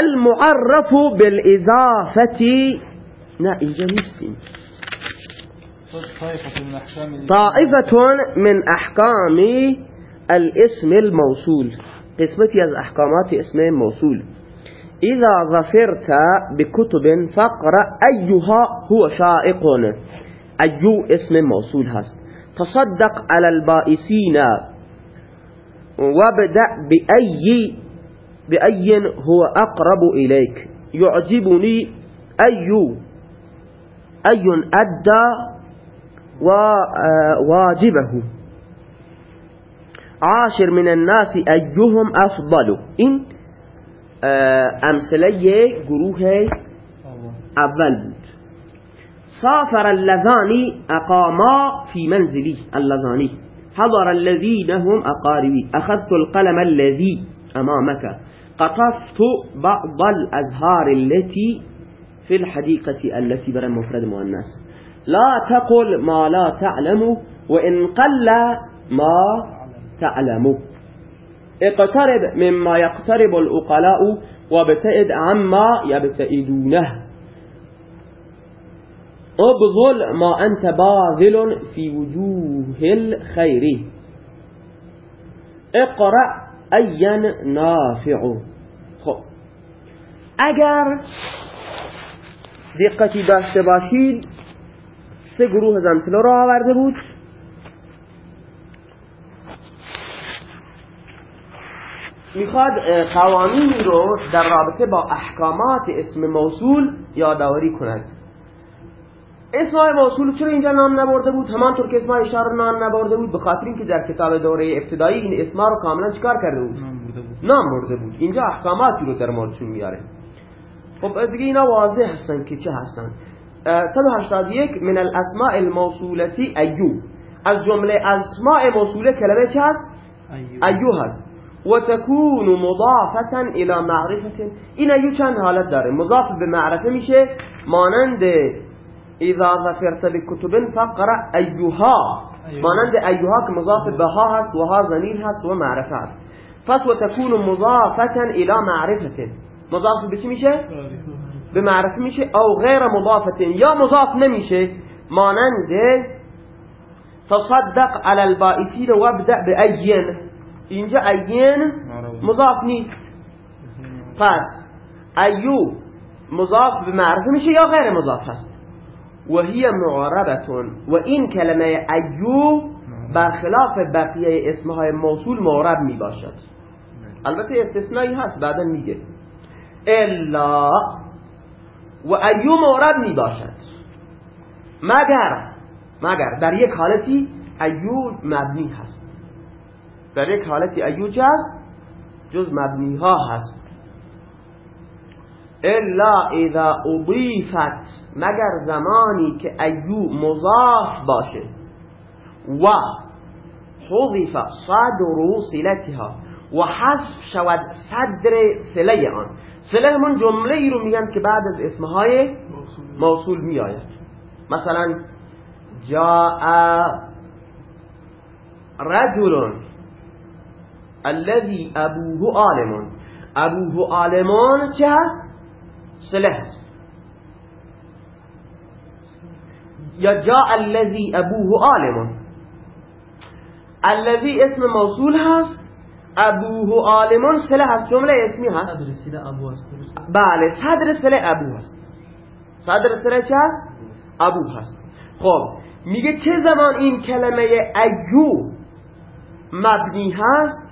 المعرف بالإضافة اینجا نیستیم طائفة من أحكام الاسم الموصول. قسمتي از احکامات اسم موصول. إذا ظفرت بكتب فقرأ أيها هو شائق. أيو اسم موصول هست. تصدق على البائسين وابدأ بأي بأي هو أقرب إليك. يعجبني أي أي أدى وواجبه عاشر من الناس أيهم أفضل. إن أمثلة گروه أول. بود سافر اللذان أقاما في منزلي. اللذاني حضر الذين هم أقاربي. أخذت القلم الذي أمامك. قطفت بعض الأزهار التي في الحديقة التي برا مفرد مؤنث. لا تقل ما لا تعلم وإن قل ما تعلم. اقترب مما يقترب الأقلاء وابتئد عما يبتئدونه ابذل ما أنت باذل في وجوه الخير. اقرأ أيا نافع. خب. اگر دقتی داشته باشید سه گروه از امثله را آورده بود. می‌خواد قوانینی رو در رابطه با احکامات اسم موصول یادآوری کند. اسمای موصول چرا اینجا نام نبرده بود؟ همانطور که اسمای اشاره نام نبرده بود به خاطر اینکه در کتاب دوره ابتدایی این اسما رو کاملا چکار کرده بود؟ نام برده بود. اینجا احکاماتی رو در موردشون میاره. خب دیگه اینا واضح هستن که چه هستن. 181 من الاسماء الموصولتی ایو. از جمله اسماء موصوله کلمه چه هست؟ ایو. هست. و تکون مضافتا الى معرفه این ایو چند حالت داره؟ مضاف به معرفه میشه مانند اذا ظفرت بکتب فقرا ایوها مانند ایوها که مضاف به ها هست و ها ضمیر هست و معرفه هست. پس و تکون مضافتا الى معرفه مضاف به چی میشه؟ به معرفه میشه. او غیر مضافت یا مضاف نمیشه. مانند تصدق على البائسین وابدأ بأین اینجا این مضاف نیست. پس ایو مضاف به معرفه میشه یا غیر مضاف هست؟ و هی معربة و این کلمه ایو برخلاف بقیه اسمهای موصول معرب می باشد البته استثنایی هست بعدا میگه. الا و ایو معرب می باشد مگر مگر در یک حالتی ایو مبنی هست. در یک حالتی ایو جز جز مبنی ها هست. الا اذا اضیفت مگر زمانی که ایو مضاف باشه. و حضف صدر صلتها و حذف شود صدر صله آن. صله من جمله ای رو میگن که بعد از اسمهای موصول می آید مثلا جاء رجل الذي ابوه عالم. ابوه عالمان چه هست؟ سله هست یا جاء الذي ابوه عالم. الذي اسم موصول هست ابوه عالمون سله هست. جمله اسمی هست. صدر سله ابو هست. بله صدر سله ابو هست. صدر سله چه هست؟ ابو هست. خب میگه چه زمان این کلمه ایو مبنی هست؟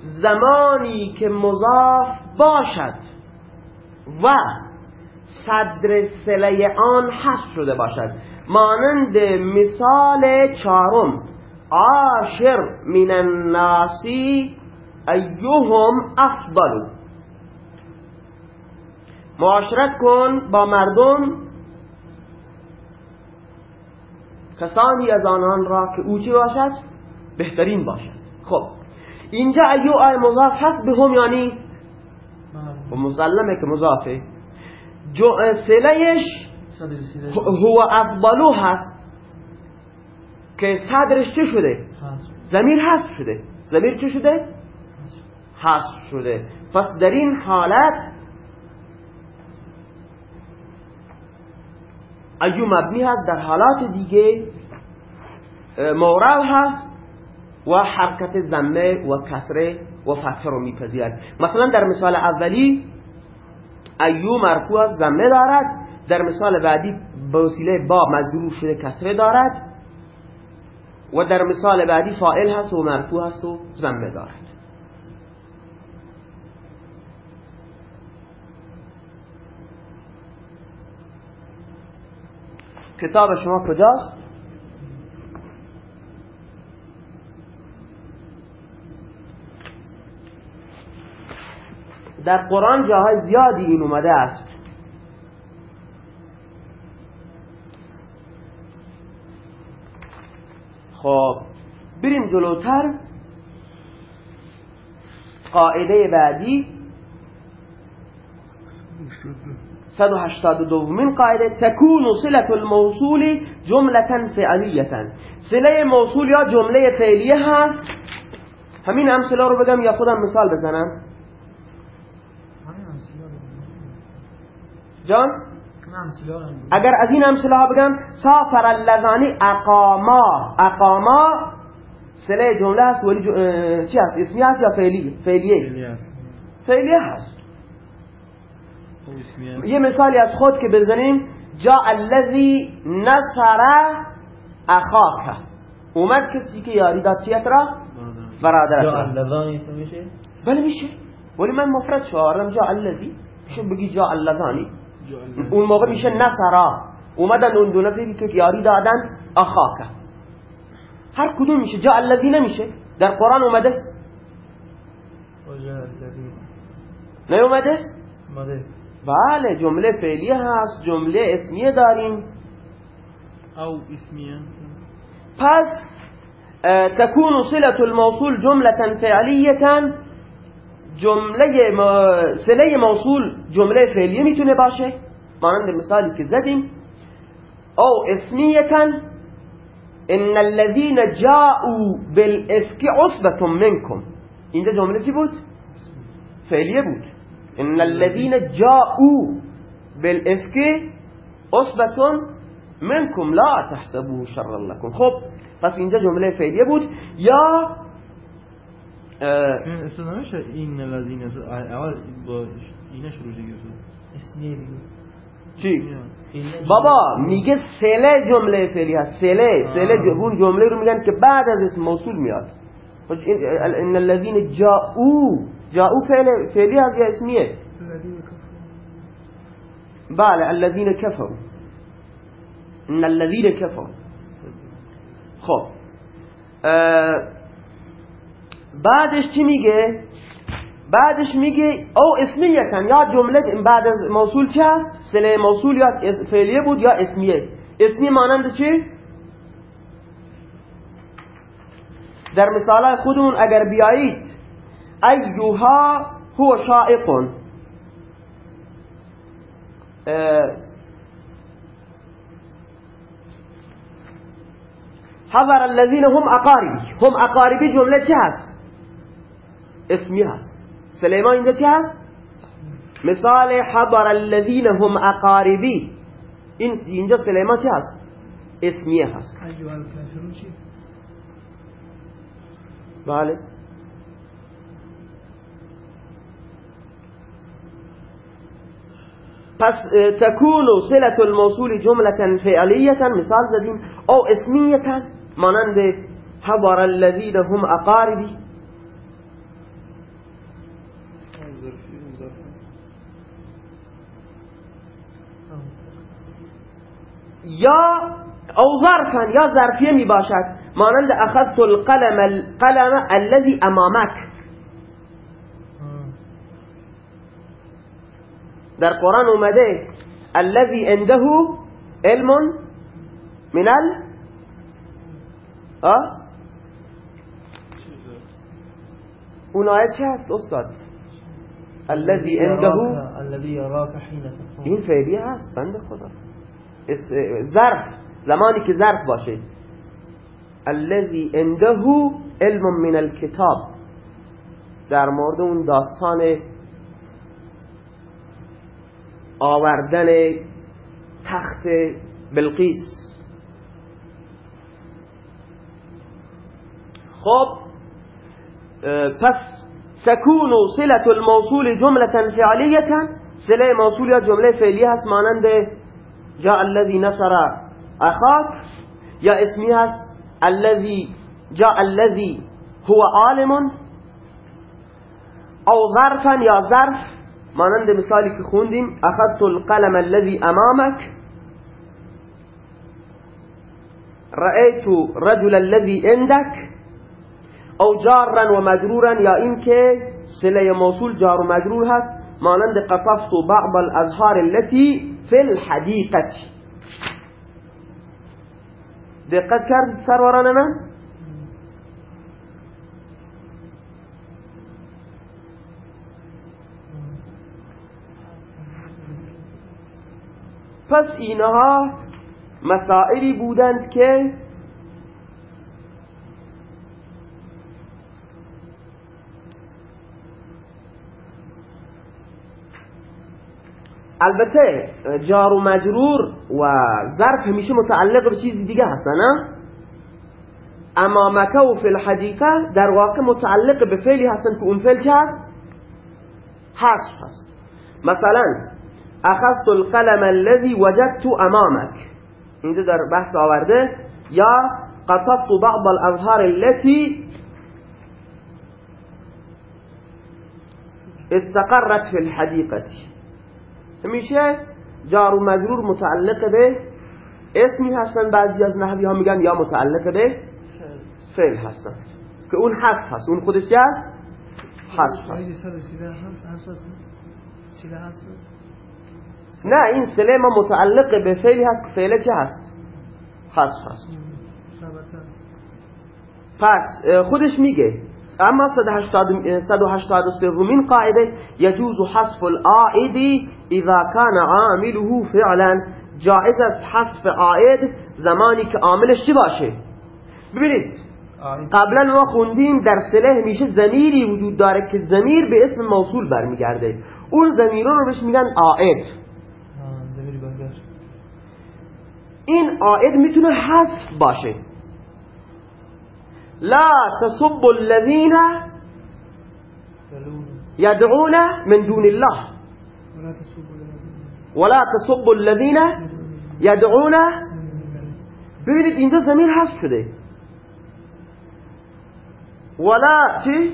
زمانی که مضاف باشد. و صدر سله آن حذف شده باشد. مانند مثال چهارم. عاشر من الناسی ایهم افضل. معاشرت کن با مردم. کسانی از آنان را که او چی باشد بهترین باشد. خب اینجا ایو آی مضاف هست به هم یا نیست؟ و مسلمه که مضافه. سلهش هو افضلو هست که صدرش چه شده؟ زمیر هست شده. زمیر چه شده؟ حذف شده. پس در این حالت ایو مبنی هست در حالات دیگه مورب هست و حرکت زمه و کسره و فتح رو میپذیرد. مثلا در مثال اولی ایو مرفوع از زمه دارد. در مثال بعدی به وسیله با مجرور شده کسره دارد. و در مثال بعدی فائل هست و مرفوع هست و زمه دارد. کتاب شما کجاست؟ در قرآن جاهای زیادی این اومده است. خب بریم جلوتر. قاعده بعدی. 182 من قاعده. تكون صلة الموصول جملة فعلية صله موصول یا جمله فعلیه هست؟ همین امثله رو بگم یا خودم مثال بزنم؟ جان؟ اگر از این امثله ها بگم سافر اللذانی اقاما. اقاما سله جمله هست ولی چی هست؟ اسمی هست یا فعلیه. فعلیه فعلیه هست. خب، یه مثالی از خود که بزنیم. جا الذی نصر اخاک. اومد کسی که یاری داد چیت را؟ برادر. جا اللذانی میشه؟ بله میشه. ولی من مفرد شوارم جا الذی. شو بگی جا اللذانی. اون موقع میشه نصرا. اومدن اون دو نفری که یاری دادن اخاک هر کدوم میشه. جا الذی نمیشه. در قرآن اومده. نیومده؟ بله جمله فعلیه هست جمله اسمیه داریم. او اسمیه. پس تكون صلة الموصول جملة فعلية جمله سله موصول جمله فعلیه میتونه باشه؟ مانند مثالی که زدیم. أو اسمیتا ان الذين جاءوا بالإفك عصبة منكم اینجا جمله چی بود؟ فعلیه بود. ان الذين جاءوا بالإفك عصبة منكم لا تحسبوه شرا لكم خب پس اینجا جمله فعلیه بود. یا استنامش این لذین اول با اینه شروع اسمیه چی؟ بابا میگه سله جمله فعلی هست. سله سله اون جمله رو میگن که بعد از اسم موصول میاد. ان الذين جاءوا جاءوا فعل فعلی هست یا اسمیه؟ بله الذين كفروا ان الذين كفروا خب بعدش چی میگه؟ بعدش میگه او اسمیتن یا جمله بعد از موصول چی هست؟ سله موصول یا فعلیه بود یا اسمیه. اسمی مانند چی؟ در مثال خودمون اگر بیایید ایوها هو شائقون. حضر الذين هم اقاربی. هم اقاربی جمله چی هست؟ اسمی هست سلیمان اینجا چی هست مثال حضر الذین هم اقاربی این اینجا سلیمان چی هست اسمیه هست بله پس تكون صلة الموصول جملة فعلية مثال زدیم أو اسمية مانند حضر الذين هم أقاربي. یا او ظرفا یا ظرفیه می باشد مانند اخذت القلم القلم الذي امامك در قرآن اومده الذي عنده علم من ال اون آیت چه هست استاد؟ الذي عنده الذي يراك حين این فعلی هست بند خدا. ظرف زمانی که ظرف باشه. الذي عنده علم من الكتاب. در مورد اون داستان آوردن تخت بلقیس. خب پس تكون صلة الموصول جملة فعلية صلة موصول یا جمله فعلی هست مانند جاء الذي نصر اخاك یا اسمی هست الذي جاء الذي هو عالم. او ظرفا یا ظرف مانند مثالی که خوندیم اخذت القلم الذي امامك رأيت رجل الذي عندك. او جارا و مجرورا یا این که سله موصول جار و مجرور هست مانند قطفت بعض الازهار التي في الحديقة. دقت كان صار ورانا؟ أنا پس اینها مسائلی بودند که البته جار و مجرور و ظرف همیشه متعلق به چیز دیگه هستن نه؟ امامک و فی الحدیقه در واقع متعلق به فعلی هستن که اون فعل چه هست؟ هست. مثلا اخذت القلم الذي وجدت امامك اینجا در بحث آورده. یا قطبت بعض الازهار التي استقرت في همیشه جار و مجرور متعلق به اسمی هستن. بعضی از نحوی ها میگن یا متعلق به فعل هستن. که اون حذف هست. اون خودش چه حذف هست. نه این سله ما متعلق به فعلی هست. که فعل چه هست؟ حذف هست. پس خودش میگه اما 183 رومین قاعده يجوز حذف العائد اذا كان عامله فعلا جائز است حذف عائد زمانی که عاملش چی باشه؟ ببینید قبلا ما خوندیم در سله میشه زمیری وجود داره که زمیر به اسم موصول برمیگرده. اون زمیرون رو بهش میگن عائد. این عائد می‌تونه حذف باشه. لا تصب الذين يدعون من دون الله. ولا تصب الذين يدعون ببینید اینجا زمین حذف شده ولا چی؟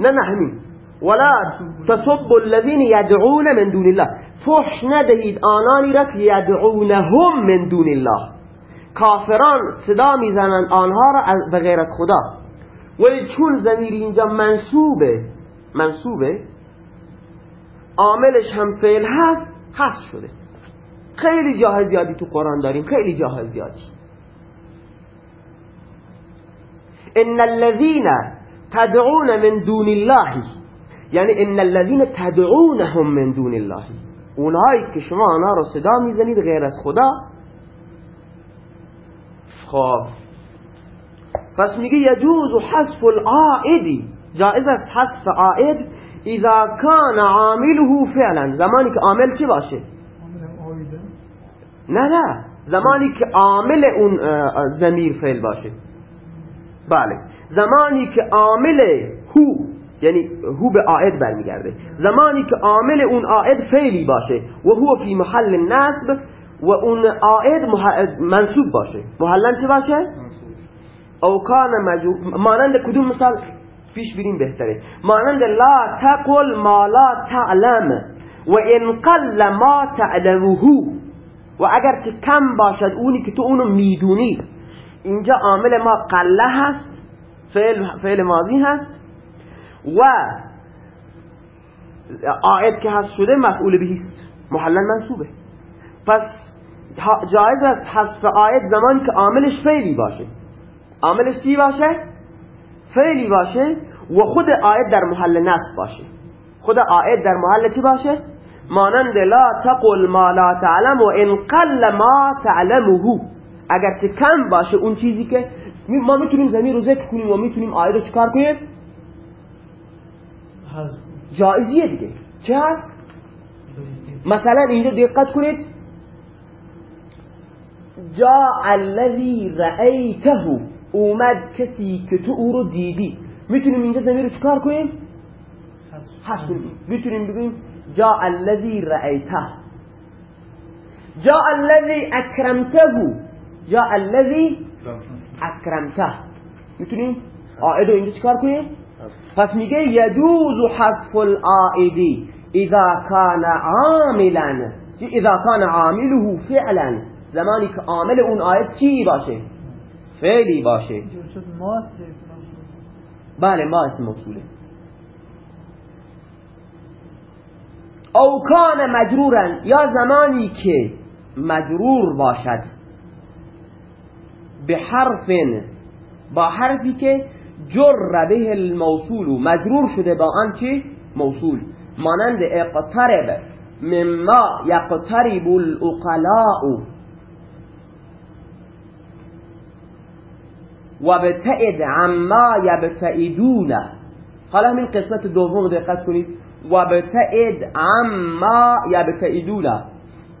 نه نه همین ولا تصب الذين يدعون من دون الله فحش ندهید آنانی را که یدعونهم من دون الله کافران صدا می‌زنند آنها را به غیر از خدا. ولی چون زمیر اینجا منصوبه منصوبه عاملش هم فعل هست هست شده. خیلی جاه زیادی تو قرآن داریم خیلی جاه زیادی. ان الذين تدعون من دون الله. یعنی ان الذين تدعونهم من دون الله. اونهایی که شما آنها را صدا می‌زنید غیر از خدا خب. پس میگه یجوز حذف العائد. جائز است حذف عائد اذا كان عامله فعلا. زمانی که عامل چی باشه؟ نه نه. زمانی که عامل اون زمیر فعل باشه. بله. زمانی که عامل هو یعنی هو به عائد برمیگرده. زمانی که عامل اون عائد فعلی باشه. و هو فی محل نصب اون عائد منصوب باشه. محلن چه باشه؟ او کان مانند کدوم مثال؟ پیش بریم بهتره. مانند لا تقل ما لا تعلم و ان قل ما تعلمه. و اگر که کم باشد اونی که تو اونو می‌دونی. اینجا عامل ما قله هست فعل, فعل ماضی هست. و آیت که هست شده مفعول بهیست محلا منصوبه. پس جایز است حذف آیت زمانی که عاملش فعلی باشه. عاملش چی باشه؟ فعلی باشه و خود آیت در محل نصب باشه. خود آیت در محل چی باشه؟ مانند لا تقل ما لا تعلم و ان قل ما تعلمه. اگر چه کم باشه اون چیزی که ما می‌تونیم زمین رو ذکر کنیم و می‌تونیم آیت رو چکار کنیم؟ جایزیه دیگه. چه هست مثلا اینجا دقت کنید. جا الذی رأیته اومد کسی که تو او رو دیدی. می‌تونیم اینجا زمین رو چکار کنیم؟ حس کنیم. می‌تونیم بگیم جا الذی رأیته. جا الذی اکرمته. جا الذی اکرمته. می‌تونیم آعد رو اینجا چکار کنیم؟ پس میگه یجوز حذف العائدی اذا کان عاملا. اذا کان عامله فعلا. زمانی که عامل اون آیت چی باشه؟ فعلی باشه. بله ما اسم موصوله. او کان مجرورا یا زمانی که مجرور باشد. به حرف با حرفی که جر به الموصول مجرور شده با آن چی؟ موصول. مانند اقترب مما یقترب الاقلاء و بتعد عما یبتعدون. حالا همین قسمت دوم دقت کنید. و بتعد عما یبتعدون.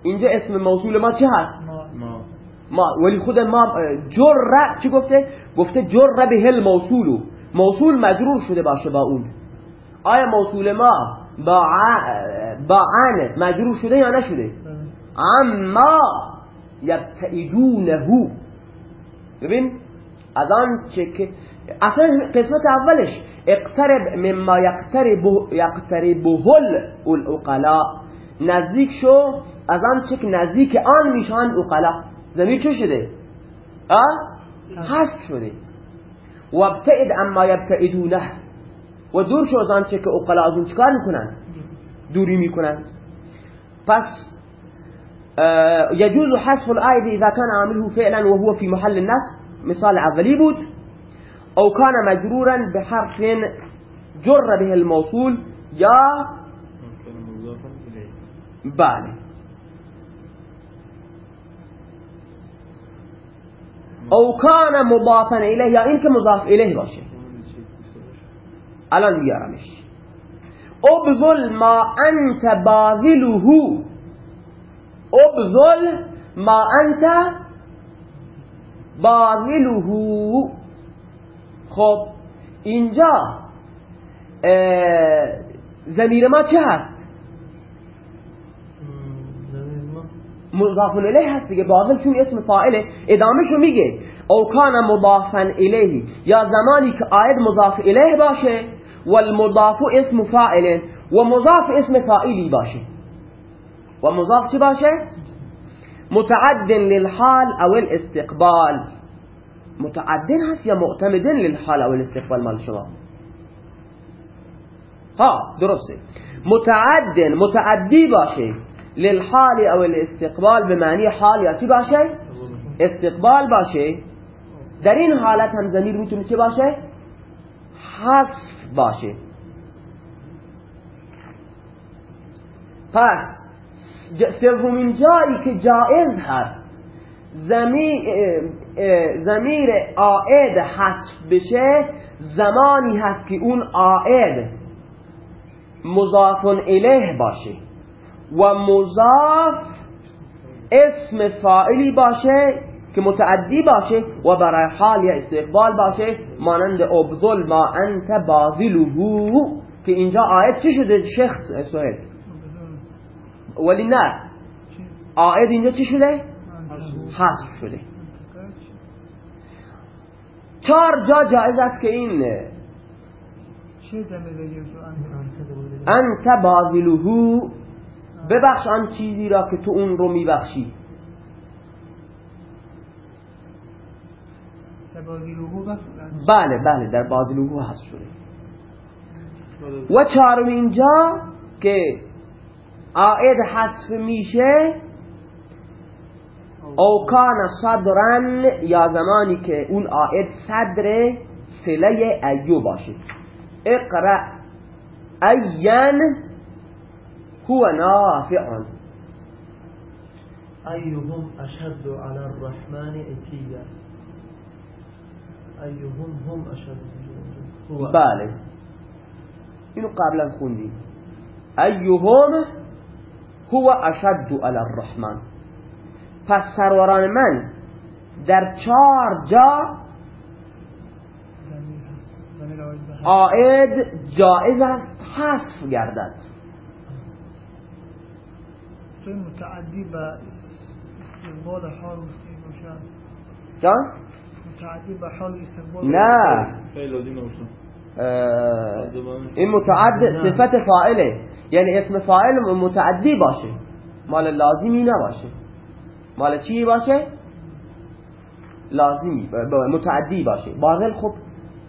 اینجا اسم موصول ما چه هست؟ ما. ما. ولی خود ما جر چی گفته؟ گفته جر به الموصول موصول. مجرور شده باشه با اون. آیا موصول ما با با عن مجرور شده یا نشده؟ اما یبتعدونه. ببین از آن چه که اصلا قسمت اولش اقترب مما یقترب یقتربه الاقلا نزدیک شو از آن چه که نزدیک آن میشن اقلا زمین چه شده؟ حذف شده. و ابتعد اما یبتعدونه. و دور شو از آن چه که اقلا از اون چکار می‌کنن؟ دوری می‌کنن. پس يجوز حذف الآية إذا كان عامله فعلا وهو في محل النصب. مثال اولی بود. أو کان مجرورا به حرف جر به الموصول یا بله أو کان مضافا الیه یا این که مضاف الیه باشه. الآن بیارمش. أبذل ما أنت باذله. أبذل ما أنت باذله خب اینجا زمیر ما چه هست؟ مضاف الیه هست دیگه باطل چون اسم فاعله. ادامهشو میگه او کان مضافا الیه. یا زمانی که آید مضاف الیه باشه والمضاف اسم فاعل و مضاف اسم فاعلی باشه. و مضاف چه باشه؟ متعد للحال أو الاستقبال. متعد هست یا معتمد للحال أو الاستقبال مال شما؟ ها درسته متعد متعدی باشه للحال أو الاستقبال به معنی حال یا چی باشه استقبال باشه در این حالت هم زمیر میتونه چه باشه حذف باشه پس سومین جایی که جائز هست زمیر آئد حذف بشه زمانی هست که اون آئد مضاف الیه باشه و مضاف اسم فاعلی باشه که متعدی باشه و برای حال یا استقبال باشه مانند ابذل ما انت باذله که اینجا آیت چی شده؟ شخص سوهل ولی نه. آیت اینجا چی شده؟ حذف شده. چهار جا جایز است که این انت باذله ببخش آن چیزی را که تو اون رو میبخشی. بله بله در بازلوهو هست شده. و چهارم اینجا که آید حذف میشه او کان صدرن یا زمانی که اون آید صدر سله ایو باشه. اقرأ این هو نافع ایهم اشد على الرحمن اتیا ایهم هم اشد بله. اینو قبلا خوندیم. ایهم هو اشد علی الرحمن. پس سروران من در چهار جا آید جائز است حذف گردد. توی متعدی به استقبال حال جان؟ متعدی به حال استقبال نه. خیلی لازم نباشه. این متعد صفت فاعله. یعنی اسم فاعل متعدی باشه. مال لازمی نباشه. مال چی باشه؟ لازمی متعدی باشه. باطل خب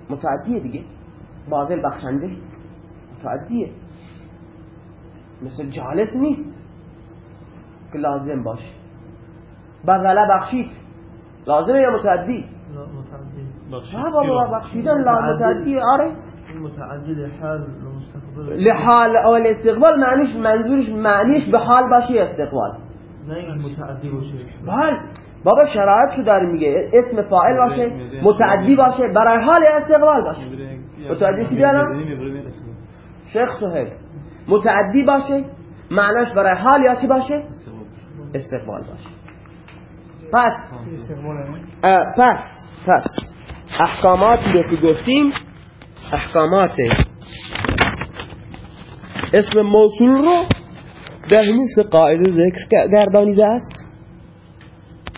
متعدیه دیگه. باطل بخشنده. متعدیه. مثل جالس نیست که لازم باشه. بغله بخشید. لازمه یا متعدی؟ بابا بخشیدن لا متعدی آره. متعدی لحال مستقبل. لحال او الاستقبال معنیش منظورش معنیش به حال باشه استقبال. نه این متعدی باشه. بله. بابا شرایط که داره میگه؟ اسم فاعل باشه متعدی باشه برای حال استقبال باشه. متعدی چی بیارم؟ شیخ سهیل. متعدی باشه معناش برای حال یا چی باشه؟ استقبال. باشه. پس. پس پس. احکاماتی رو که گفتیم احکامات اسم موصول رو سه قاعده ذکر گردانیده است